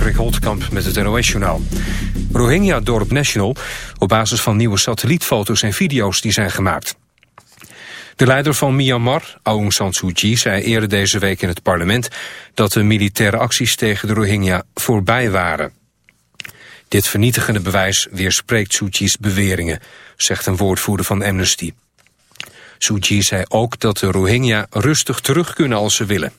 Patrick met het NOS-journaal. Rohingya-dorp National op basis van nieuwe satellietfoto's en video's die zijn gemaakt. De leider van Myanmar, Aung San Suu Kyi, zei eerder deze week in het parlement... dat de militaire acties tegen de Rohingya voorbij waren. Dit vernietigende bewijs weerspreekt Suu Kyi's beweringen, zegt een woordvoerder van Amnesty. Suu Kyi zei ook dat de Rohingya rustig terug kunnen als ze willen.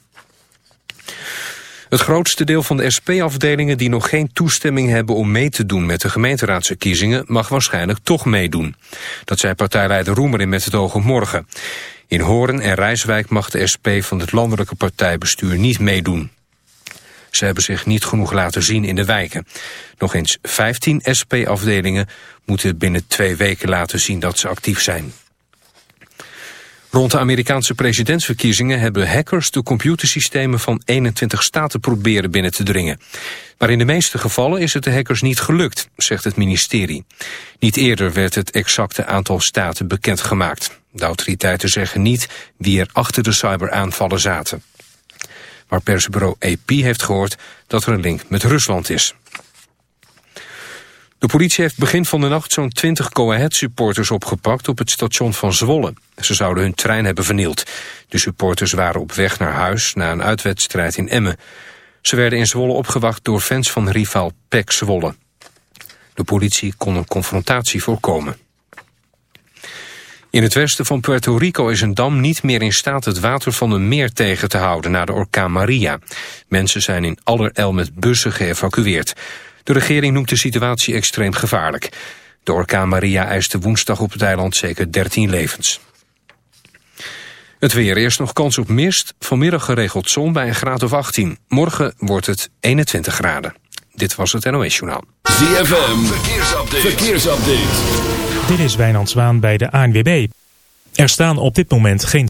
Het grootste deel van de SP-afdelingen die nog geen toestemming hebben om mee te doen met de gemeenteraadsverkiezingen mag waarschijnlijk toch meedoen. Dat zei partijleider Roemer in Met het oog op morgen. In Horen en Rijswijk mag de SP van het landelijke partijbestuur niet meedoen. Ze hebben zich niet genoeg laten zien in de wijken. Nog eens 15 SP-afdelingen moeten binnen twee weken laten zien dat ze actief zijn. Rond de Amerikaanse presidentsverkiezingen hebben hackers de computersystemen van 21 staten proberen binnen te dringen. Maar in de meeste gevallen is het de hackers niet gelukt, zegt het ministerie. Niet eerder werd het exacte aantal staten bekendgemaakt. De autoriteiten zeggen niet wie er achter de cyberaanvallen zaten. Maar persbureau AP heeft gehoord dat er een link met Rusland is. De politie heeft begin van de nacht zo'n 20 Go-Ahead-supporters opgepakt op het station van Zwolle. Ze zouden hun trein hebben vernield. De supporters waren op weg naar huis na een uitwedstrijd in Emmen. Ze werden in Zwolle opgewacht door fans van rivaal PEC Zwolle. De politie kon een confrontatie voorkomen. In het westen van Puerto Rico is een dam niet meer in staat het water van een meer tegen te houden na de orkaan Maria. Mensen zijn in allerijl met bussen geëvacueerd. De regering noemt de situatie extreem gevaarlijk. De orkaan Maria eiste woensdag op het eiland zeker 13 levens. Het weer eerst nog kans op mist. Vanmiddag geregeld zon bij een graad of 18. Morgen wordt het 21 graden. Dit was het NOS Journaal. ZFM, verkeersupdate. verkeersupdate. Dit is Wijnand Zwaan bij de ANWB. Er staan op dit moment geen...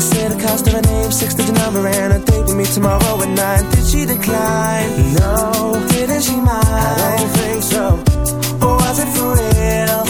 I said the cost of her name, six digit number, and a date with me tomorrow at nine. Did she decline? No. Didn't she mind? I don't think so. Or was it for real?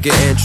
get in